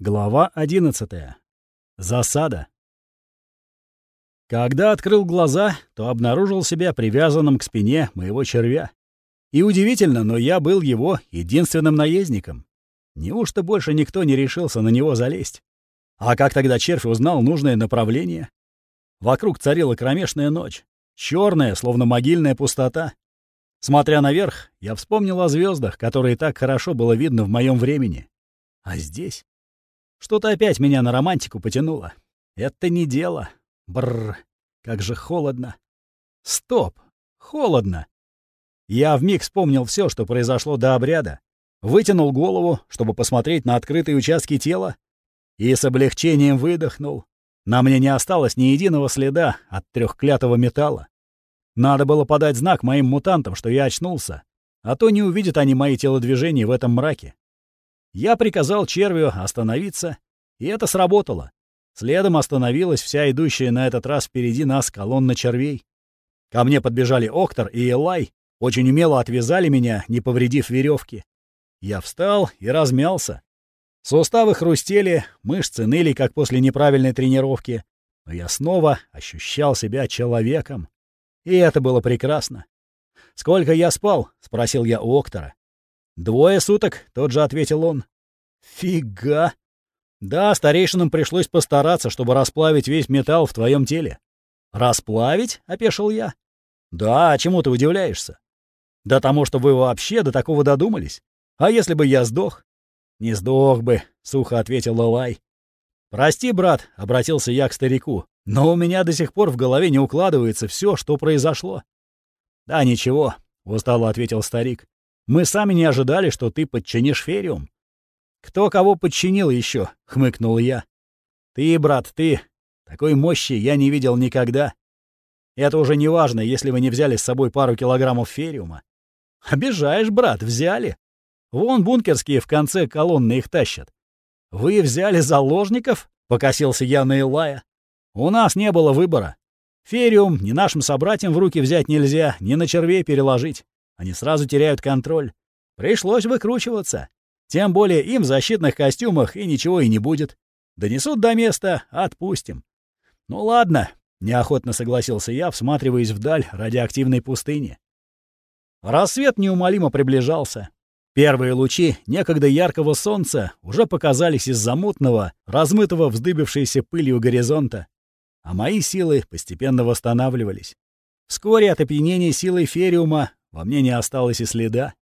Глава 11. Засада. Когда открыл глаза, то обнаружил себя привязанным к спине моего червя. И удивительно, но я был его единственным наездником. Неужто больше никто не решился на него залезть? А как тогда червь узнал нужное направление? Вокруг царила кромешная ночь, черная, словно могильная пустота. Смотря наверх, я вспомнил о звездах, которые так хорошо было видно в моем времени. А здесь? Что-то опять меня на романтику потянуло. Это не дело. Бррр, как же холодно. Стоп, холодно. Я вмиг вспомнил все, что произошло до обряда, вытянул голову, чтобы посмотреть на открытые участки тела, и с облегчением выдохнул. На мне не осталось ни единого следа от трехклятого металла. Надо было подать знак моим мутантам, что я очнулся, а то не увидят они мои телодвижения в этом мраке. Я приказал червю остановиться, и это сработало. Следом остановилась вся идущая на этот раз впереди нас колонна червей. Ко мне подбежали Октор и Элай, очень умело отвязали меня, не повредив веревки. Я встал и размялся. Суставы хрустели, мышцы ныли, как после неправильной тренировки, но я снова ощущал себя человеком. И это было прекрасно. «Сколько я спал?» — спросил я у Октора. «Двое суток», — тот же ответил он. «Фига!» «Да, старейшинам пришлось постараться, чтобы расплавить весь металл в твоем теле». «Расплавить?» — опешил я. «Да, а чему ты удивляешься?» «Да тому, что вы вообще до такого додумались. А если бы я сдох?» «Не сдох бы», — сухо ответил Лалай. «Прости, брат», — обратился я к старику, «но у меня до сих пор в голове не укладывается все, что произошло». «Да ничего», — устало ответил старик. Мы сами не ожидали, что ты подчинишь Фериум. Кто кого подчинил еще? хмыкнул я. Ты, брат, ты. Такой мощи я не видел никогда. Это уже не важно, если вы не взяли с собой пару килограммов фериума. Обижаешь, брат, взяли. Вон бункерские в конце колонны их тащат. Вы взяли заложников? Покосился я на Илая. У нас не было выбора. Фериум ни нашим собратьям в руки взять нельзя, ни на червей переложить. Они сразу теряют контроль. Пришлось выкручиваться. Тем более им в защитных костюмах и ничего и не будет. Донесут до места — отпустим. Ну ладно, неохотно согласился я, всматриваясь вдаль радиоактивной пустыни. Рассвет неумолимо приближался. Первые лучи некогда яркого солнца уже показались из-за мутного, размытого вздыбившейся пылью горизонта, а мои силы постепенно восстанавливались. Вскоре от опьянения силой фериума во мне не осталось и следа.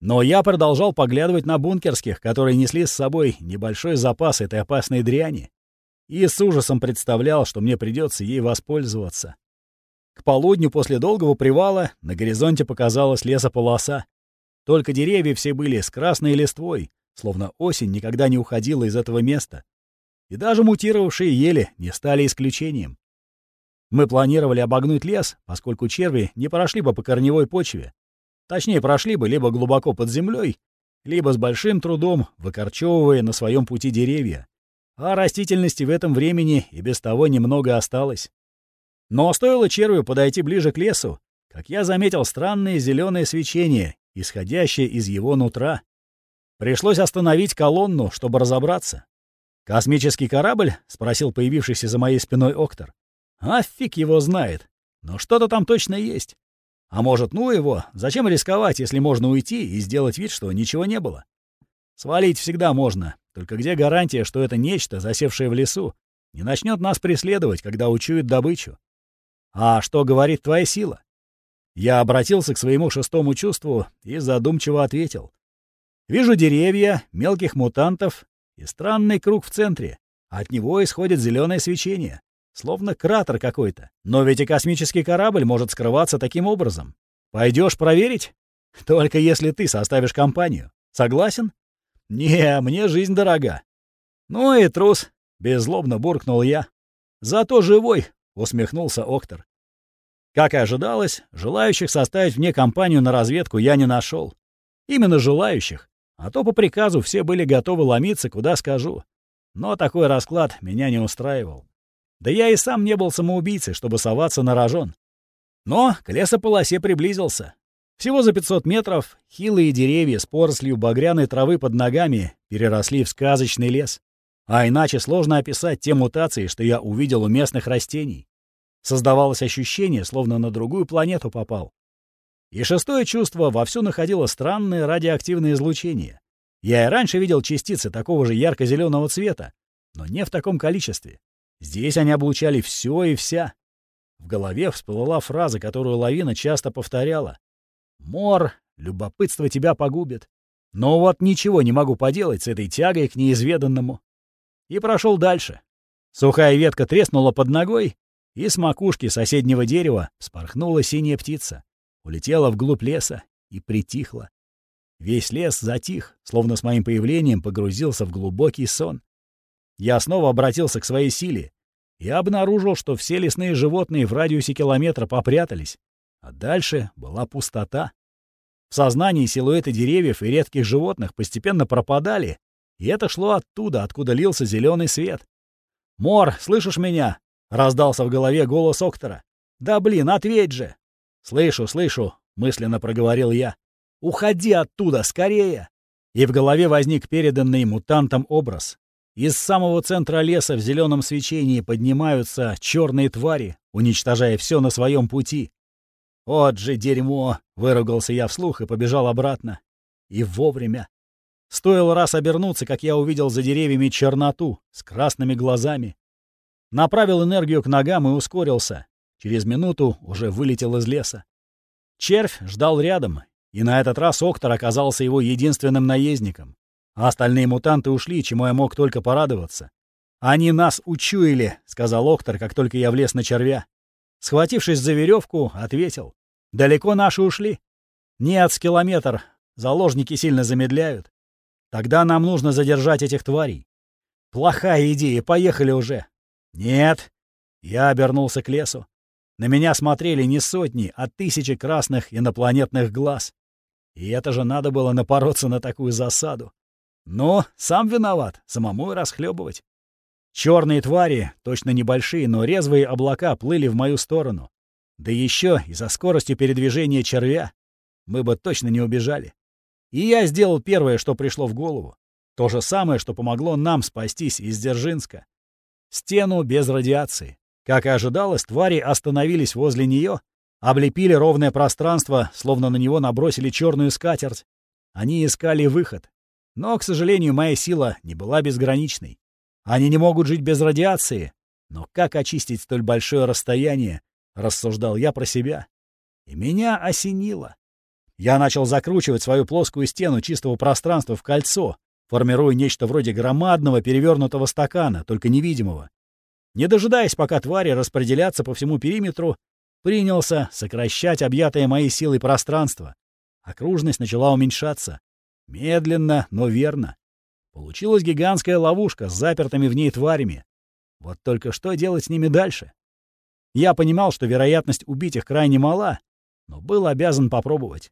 Но я продолжал поглядывать на бункерских, которые несли с собой небольшой запас этой опасной дряни, и с ужасом представлял, что мне придется ей воспользоваться. К полудню после долгого привала на горизонте показалась лесополоса. Только деревья все были с красной листвой, словно осень никогда не уходила из этого места. И даже мутировавшие ели не стали исключением. Мы планировали обогнуть лес, поскольку черви не прошли бы по корневой почве. Точнее, прошли бы либо глубоко под землей, либо с большим трудом выкорчевывая на своем пути деревья. А растительности в этом времени и без того немного осталось. Но стоило червю подойти ближе к лесу, как я заметил странное зеленое свечение, исходящее из его нутра. Пришлось остановить колонну, чтобы разобраться. «Космический корабль?» — спросил появившийся за моей спиной Октор. А фиг его знает. Но что-то там точно есть. А может, ну его, зачем рисковать, если можно уйти и сделать вид, что ничего не было? Свалить всегда можно, только где гарантия, что это нечто, засевшее в лесу, не начнет нас преследовать, когда учует добычу? А что говорит твоя сила? Я обратился к своему шестому чувству и задумчиво ответил. Вижу деревья, мелких мутантов и странный круг в центре. От него исходит зеленое свечение. Словно кратер какой-то. Но ведь и космический корабль может скрываться таким образом. Пойдешь проверить? Только если ты составишь компанию. Согласен? Не, мне жизнь дорога. Ну и трус, беззлобно буркнул я. Зато живой, усмехнулся Октор. Как и ожидалось, желающих составить мне компанию на разведку я не нашел. Именно желающих. А то по приказу все были готовы ломиться, куда скажу. Но такой расклад меня не устраивал. Да я и сам не был самоубийцей, чтобы соваться на рожон. Но к лесополосе приблизился. Всего за 500 метров хилые деревья с порослью багряной травы под ногами переросли в сказочный лес. А иначе сложно описать те мутации, что я увидел у местных растений. Создавалось ощущение, словно на другую планету попал. И шестое чувство вовсю находило странное радиоактивное излучение. Я и раньше видел частицы такого же ярко-зеленого цвета, но не в таком количестве. Здесь они облучали все и вся. В голове всплыла фраза, которую лавина часто повторяла. «Мор, любопытство тебя погубит. Но вот ничего не могу поделать с этой тягой к неизведанному». И прошел дальше. Сухая ветка треснула под ногой, и с макушки соседнего дерева спорхнула синяя птица, улетела вглубь леса и притихла. Весь лес затих, словно с моим появлением погрузился в глубокий сон. Я снова обратился к своей силе и обнаружил, что все лесные животные в радиусе километра попрятались, а дальше была пустота. В сознании силуэты деревьев и редких животных постепенно пропадали, и это шло оттуда, откуда лился зеленый свет. «Мор, слышишь меня?» — раздался в голове голос Октора. «Да блин, ответь же!» «Слышу, слышу», — мысленно проговорил я. «Уходи оттуда, скорее!» И в голове возник переданный мутантом образ. Из самого центра леса в зеленом свечении поднимаются черные твари, уничтожая все на своем пути. «Вот же дерьмо!» — выругался я вслух и побежал обратно. И вовремя. Стоило раз обернуться, как я увидел за деревьями черноту с красными глазами. Направил энергию к ногам и ускорился. Через минуту уже вылетел из леса. Червь ждал рядом, и на этот раз Октор оказался его единственным наездником. А остальные мутанты ушли, чему я мог только порадоваться. «Они нас учуяли», — сказал Октор, как только я влез на червя. Схватившись за веревку, ответил. «Далеко наши ушли?» «Нет, с километр. Заложники сильно замедляют. Тогда нам нужно задержать этих тварей». «Плохая идея, поехали уже». «Нет». Я обернулся к лесу. На меня смотрели не сотни, а тысячи красных инопланетных глаз. И это же надо было напороться на такую засаду. Но сам виноват, самому и расхлебывать. Черные твари, точно небольшие, но резвые облака плыли в мою сторону. Да еще и за скоростью передвижения червя мы бы точно не убежали. И я сделал первое, что пришло в голову. То же самое, что помогло нам спастись из Дзержинска. Стену без радиации. Как и ожидалось, твари остановились возле нее, облепили ровное пространство, словно на него набросили черную скатерть. Они искали выход, но, к сожалению, моя сила не была безграничной. Они не могут жить без радиации. Но как очистить столь большое расстояние, рассуждал я про себя. И меня осенило. Я начал закручивать свою плоскую стену чистого пространства в кольцо, формируя нечто вроде громадного перевернутого стакана, только невидимого. Не дожидаясь, пока твари распределятся по всему периметру, принялся сокращать объятое моей силой пространство. Окружность начала уменьшаться. Медленно, но верно. Получилась гигантская ловушка с запертыми в ней тварями. Вот только что делать с ними дальше? Я понимал, что вероятность убить их крайне мала, но был обязан попробовать.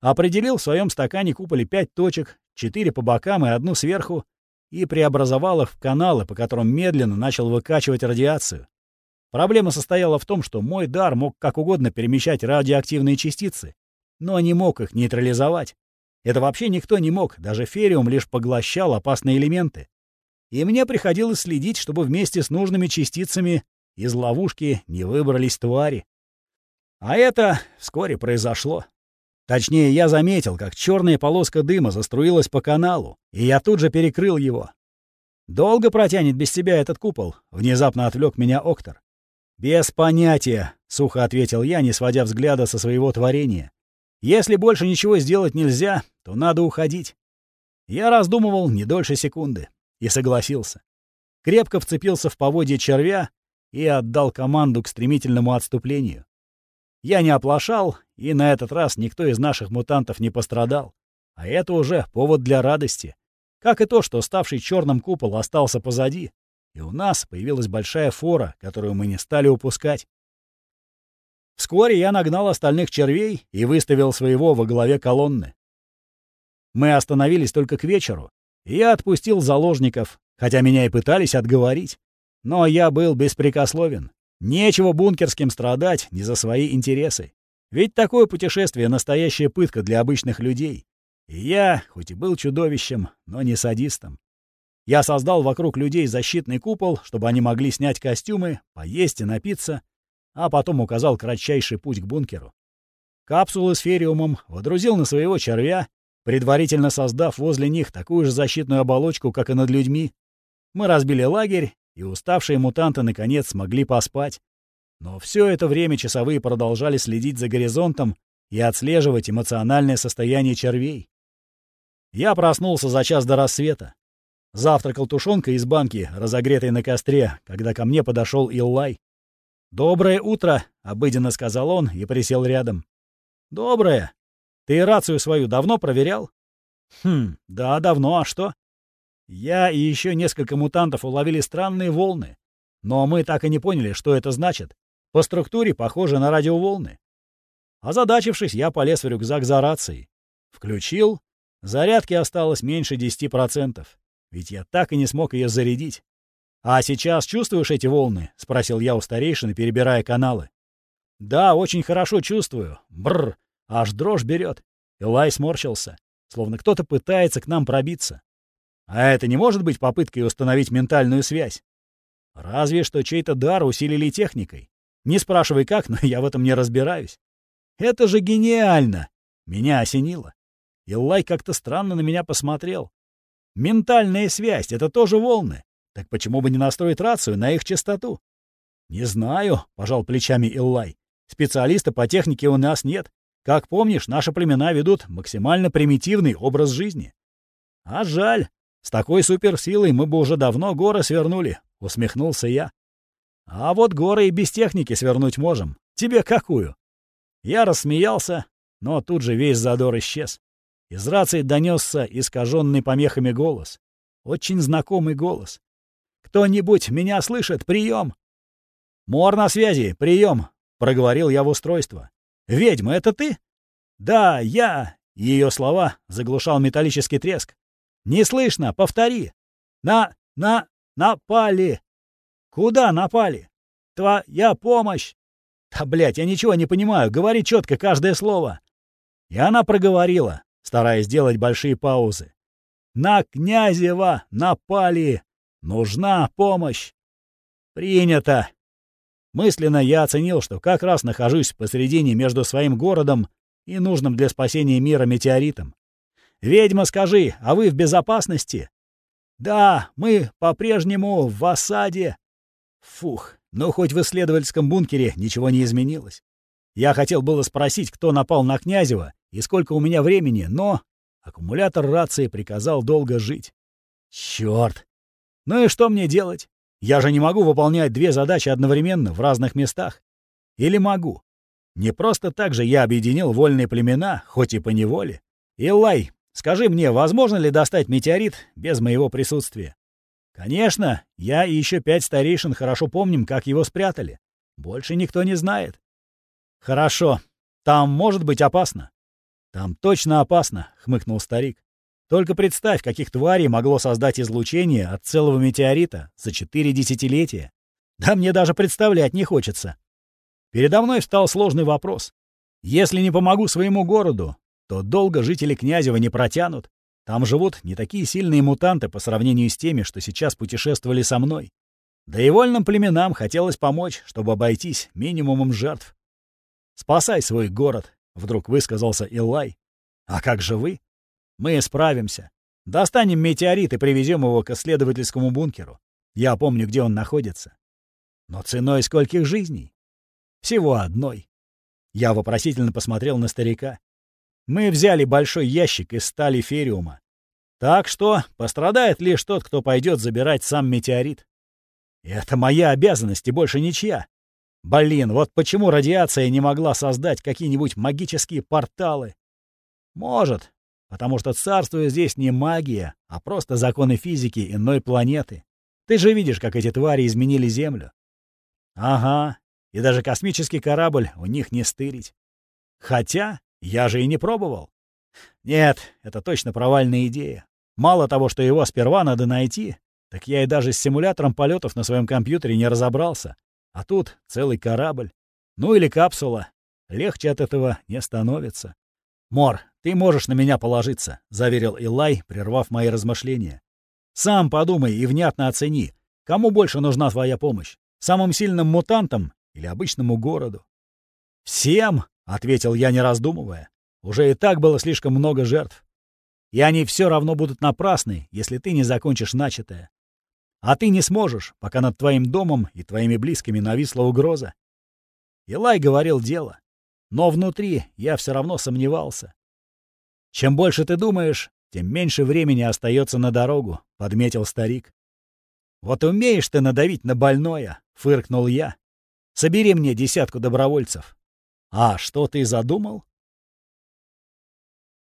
Определил в своем стакане куполе пять точек, четыре по бокам и одну сверху, и преобразовал их в каналы, по которым медленно начал выкачивать радиацию. Проблема состояла в том, что мой дар мог как угодно перемещать радиоактивные частицы, но не мог их нейтрализовать. Это вообще никто не мог, даже фериум лишь поглощал опасные элементы. И мне приходилось следить, чтобы вместе с нужными частицами из ловушки не выбрались твари. А это вскоре произошло. Точнее, я заметил, как черная полоска дыма заструилась по каналу, и я тут же перекрыл его. «Долго протянет без тебя этот купол?» — внезапно отвлек меня Октор. «Без понятия», — сухо ответил я, не сводя взгляда со своего творения. Если больше ничего сделать нельзя, то надо уходить. Я раздумывал не дольше секунды и согласился. Крепко вцепился в поводье червя и отдал команду к стремительному отступлению. Я не оплошал, и на этот раз никто из наших мутантов не пострадал. А это уже повод для радости. Как и то, что ставший черным купол остался позади, и у нас появилась большая фора, которую мы не стали упускать. Вскоре я нагнал остальных червей и выставил своего во главе колонны. Мы остановились только к вечеру, и я отпустил заложников, хотя меня и пытались отговорить. Но я был беспрекословен. Нечего бункерским страдать не за свои интересы. Ведь такое путешествие — настоящая пытка для обычных людей. И я, хоть и был чудовищем, но не садистом. Я создал вокруг людей защитный купол, чтобы они могли снять костюмы, поесть и напиться, а потом указал кратчайший путь к бункеру. Капсулы с фериумом водрузил на своего червя, предварительно создав возле них такую же защитную оболочку, как и над людьми. Мы разбили лагерь, и уставшие мутанты наконец смогли поспать. Но все это время часовые продолжали следить за горизонтом и отслеживать эмоциональное состояние червей. Я проснулся за час до рассвета. Завтракал тушенкой из банки, разогретой на костре, когда ко мне подошел Иллай. «Доброе утро», — обыденно сказал он и присел рядом. «Доброе. Ты рацию свою давно проверял?» «Хм, да, давно, а что?» «Я и еще несколько мутантов уловили странные волны, но мы так и не поняли, что это значит. По структуре похоже на радиоволны. Озадачившись, я полез в рюкзак за рацией. Включил. Зарядки осталось меньше 10%. Ведь я так и не смог ее зарядить. «А сейчас чувствуешь эти волны?» — спросил я у старейшины, перебирая каналы. «Да, очень хорошо чувствую. Бррр, аж дрожь берет». Элай сморщился, словно кто-то пытается к нам пробиться. А это не может быть попыткой установить ментальную связь? Разве что чей-то дар усилили техникой. Не спрашивай как, но я в этом не разбираюсь. Это же гениально! Меня осенило. Иллай как-то странно на меня посмотрел. Ментальная связь — это тоже волны. Так почему бы не настроить рацию на их частоту? Не знаю, — пожал плечами Иллай. Специалиста по технике у нас нет. Как помнишь, наши племена ведут максимально примитивный образ жизни. А жаль. С такой суперсилой мы бы уже давно горы свернули, — усмехнулся я. А вот горы и без техники свернуть можем. Тебе какую? Я рассмеялся, но тут же весь задор исчез. Из рации донесся искаженный помехами голос. Очень знакомый голос. «Кто-нибудь меня слышит? Прием!» «Мор на связи! Прием!» — проговорил я в устройство. «Ведьма, это ты?» «Да, я!» — ее слова заглушал металлический треск. «Не слышно! Повтори!» «На... на... напали!» «Куда напали?» «Твоя помощь!» «Да, блядь, я ничего не понимаю. Говори четко каждое слово». И она проговорила, стараясь сделать большие паузы. «На Князева напали! Нужна помощь!» «Принято!» Мысленно я оценил, что как раз нахожусь посередине между своим городом и нужным для спасения мира метеоритом. «Ведьма, скажи, а вы в безопасности?» «Да, мы по-прежнему в осаде». Фух, но хоть в исследовательском бункере ничего не изменилось. Я хотел было спросить, кто напал на Князева и сколько у меня времени, но аккумулятор рации приказал долго жить. Чёрт! Ну и что мне делать? Я же не могу выполнять две задачи одновременно в разных местах. Или могу? Не просто так же я объединил вольные племена, хоть и по неволе. Илай, скажи мне, возможно ли достать метеорит без моего присутствия? Конечно, я и еще пять старейшин хорошо помним, как его спрятали. Больше никто не знает. Хорошо. Там может быть опасно. Там точно опасно, хмыкнул старик. Только представь, каких тварей могло создать излучение от целого метеорита за четыре десятилетия. Да мне даже представлять не хочется. Передо мной встал сложный вопрос. Если не помогу своему городу, то долго жители Князева не протянут. Там живут не такие сильные мутанты по сравнению с теми, что сейчас путешествовали со мной. Да и вольным племенам хотелось помочь, чтобы обойтись минимумом жертв. «Спасай свой город», — вдруг высказался Илай. «А как же вы?» «Мы справимся. Достанем метеорит и привезем его к исследовательскому бункеру. Я помню, где он находится. Но ценой скольких жизней? Всего одной». Я вопросительно посмотрел на старика. Мы взяли большой ящик из стали фериума. Так что пострадает лишь тот, кто пойдет забирать сам метеорит. Это моя обязанность и больше ничья. Блин, вот почему радиация не могла создать какие-нибудь магические порталы? Может, потому что царствует здесь не магия, а просто законы физики иной планеты. Ты же видишь, как эти твари изменили Землю. Ага, и даже космический корабль у них не стырить. Хотя я же и не пробовал. Нет, это точно провальная идея. Мало того, что его сперва надо найти, так я и даже с симулятором полетов на своем компьютере не разобрался. А тут целый корабль. Ну или капсула. Легче от этого не становится. Мор, «Ты можешь на меня положиться», — заверил Илай, прервав мои размышления. «Сам подумай и внятно оцени, кому больше нужна твоя помощь, самым сильным мутантам или обычному городу?» «Всем», — ответил я, не раздумывая. «Уже и так было слишком много жертв. И они все равно будут напрасны, если ты не закончишь начатое. А ты не сможешь, пока над твоим домом и твоими близкими нависла угроза». Илай говорил дело, но внутри я все равно сомневался. «Чем больше ты думаешь, тем меньше времени остается на дорогу», — подметил старик. «Вот умеешь ты надавить на больное», — фыркнул я. «Собери мне десятку добровольцев». «А что ты задумал?»